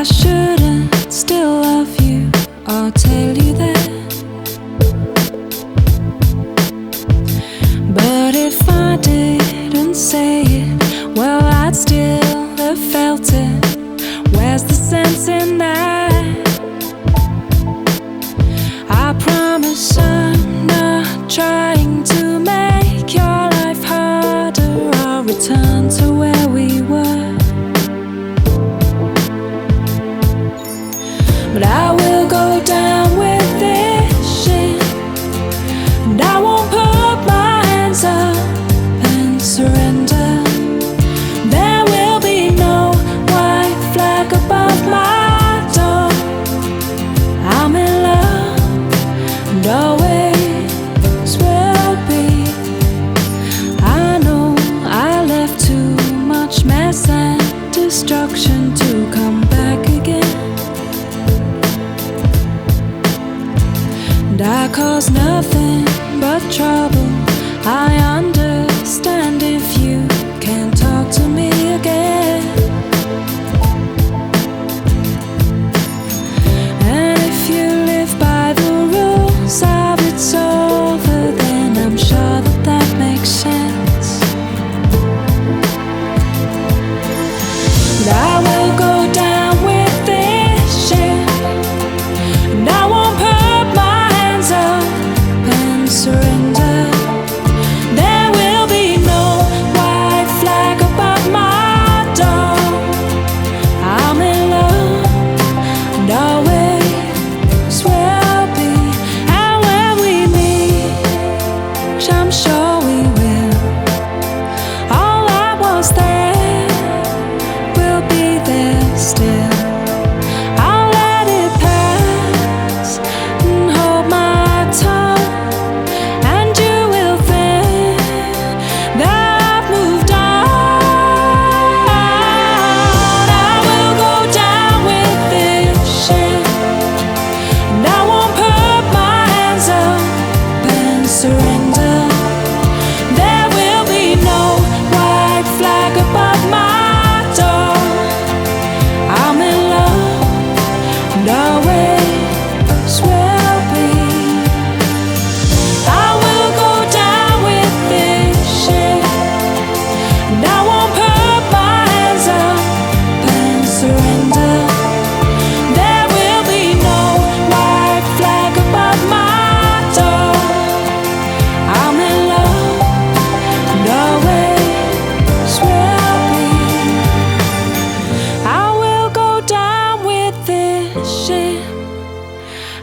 I shouldn't still love you. I'll tell you that. But if I didn't say it, well, I'd still have felt it. Where's the sense in that? instruction to come back again. And I cause nothing.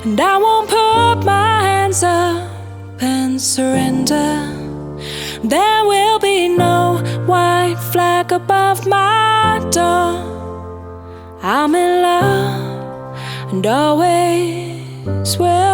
And I won't put my hands up and surrender. There will be no white flag above my door. I'm in love and always will.